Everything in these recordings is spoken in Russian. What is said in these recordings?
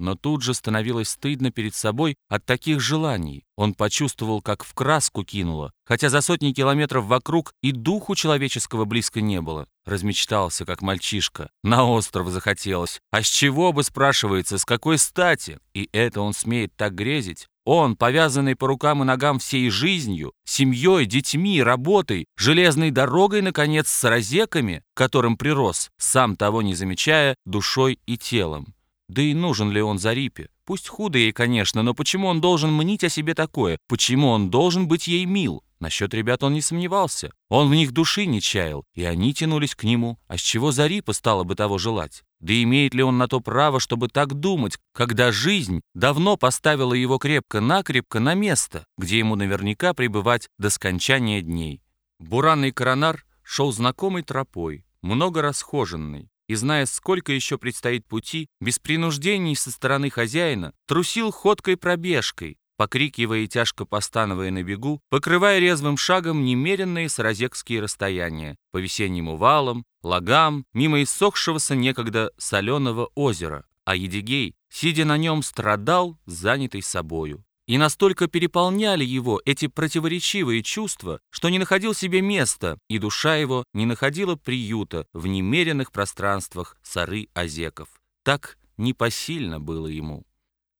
Но тут же становилось стыдно перед собой от таких желаний. Он почувствовал, как в краску кинуло, хотя за сотни километров вокруг и духу человеческого близко не было. Размечтался, как мальчишка. На остров захотелось. А с чего бы, спрашивается, с какой стати? И это он смеет так грезить? Он, повязанный по рукам и ногам всей жизнью, семьей, детьми, работой, железной дорогой, наконец, с разеками, которым прирос, сам того не замечая, душой и телом. Да и нужен ли он Зарипе? Пусть худо ей, конечно, но почему он должен мнить о себе такое? Почему он должен быть ей мил? Насчет ребят он не сомневался. Он в них души не чаял, и они тянулись к нему. А с чего Зарипа стала бы того желать? Да имеет ли он на то право, чтобы так думать, когда жизнь давно поставила его крепко-накрепко на место, где ему наверняка пребывать до скончания дней? Буранный коронар шел знакомой тропой, много расхоженной, и, зная, сколько еще предстоит пути, без принуждений со стороны хозяина, трусил ходкой пробежкой, покрикивая и тяжко постановая на бегу, покрывая резвым шагом немеренные саразекские расстояния по весенним увалам, лагам, мимо иссохшегося некогда соленого озера, а Едигей, сидя на нем, страдал, занятый собою и настолько переполняли его эти противоречивые чувства, что не находил себе места, и душа его не находила приюта в немеренных пространствах сары Озеков. Так непосильно было ему.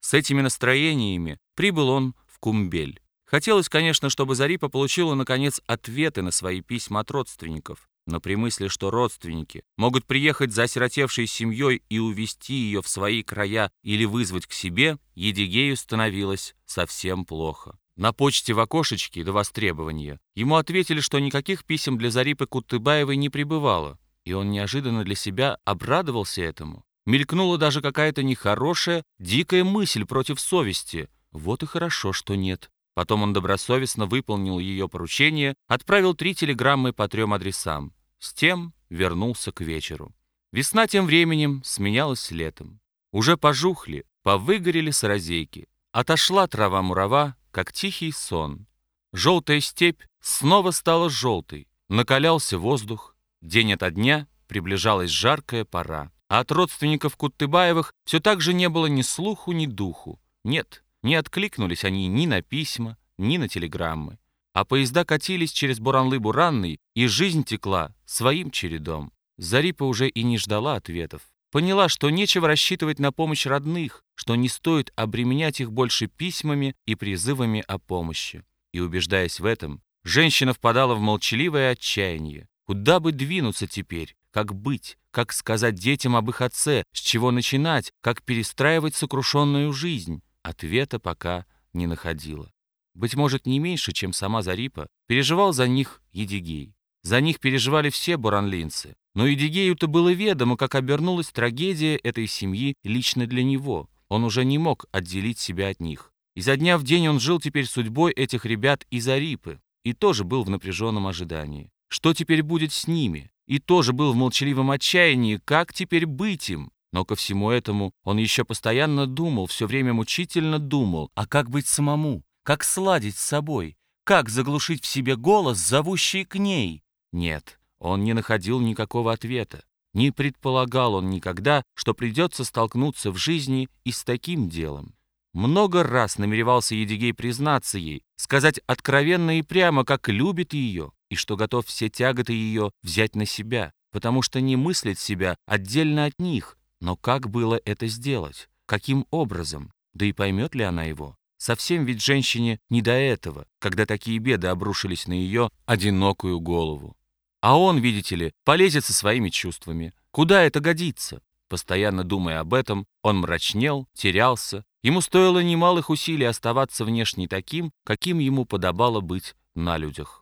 С этими настроениями прибыл он в Кумбель. Хотелось, конечно, чтобы Зарипа получила, наконец, ответы на свои письма от родственников. Но при мысли, что родственники могут приехать за осиротевшей семьей и увезти ее в свои края или вызвать к себе, Едигею становилось совсем плохо. На почте в окошечке до востребования ему ответили, что никаких писем для Зарипы Кутыбаевой не прибывало, и он неожиданно для себя обрадовался этому. Мелькнула даже какая-то нехорошая, дикая мысль против совести. Вот и хорошо, что нет. Потом он добросовестно выполнил ее поручение, отправил три телеграммы по трем адресам. С тем вернулся к вечеру. Весна тем временем сменялась летом. Уже пожухли, повыгорели саразейки. Отошла трава-мурава, как тихий сон. Желтая степь снова стала желтой. Накалялся воздух. День ото дня приближалась жаркая пора. А от родственников Куттыбаевых все так же не было ни слуху, ни духу. Нет, не откликнулись они ни на письма, ни на телеграммы. А поезда катились через Буранлы-Буранный, и жизнь текла своим чередом. Зарипа уже и не ждала ответов. Поняла, что нечего рассчитывать на помощь родных, что не стоит обременять их больше письмами и призывами о помощи. И, убеждаясь в этом, женщина впадала в молчаливое отчаяние. Куда бы двинуться теперь? Как быть? Как сказать детям об их отце? С чего начинать? Как перестраивать сокрушенную жизнь? Ответа пока не находила. Быть может, не меньше, чем сама Зарипа, переживал за них Едигей. За них переживали все буранлинцы. Но Едигею-то было ведомо, как обернулась трагедия этой семьи лично для него. Он уже не мог отделить себя от них. Изо дня в день он жил теперь судьбой этих ребят из Зарипы и тоже был в напряженном ожидании. Что теперь будет с ними? И тоже был в молчаливом отчаянии, как теперь быть им? Но ко всему этому он еще постоянно думал, все время мучительно думал, а как быть самому, как сладить с собой, как заглушить в себе голос, зовущий к ней. Нет, он не находил никакого ответа. Не предполагал он никогда, что придется столкнуться в жизни и с таким делом. Много раз намеревался Едигей признаться ей, сказать откровенно и прямо, как любит ее, и что готов все тяготы ее взять на себя, потому что не мыслит себя отдельно от них, но как было это сделать? Каким образом? Да и поймет ли она его? Совсем ведь женщине не до этого, когда такие беды обрушились на ее одинокую голову. А он, видите ли, полезет со своими чувствами. Куда это годится? Постоянно думая об этом, он мрачнел, терялся. Ему стоило немалых усилий оставаться внешне таким, каким ему подобало быть на людях.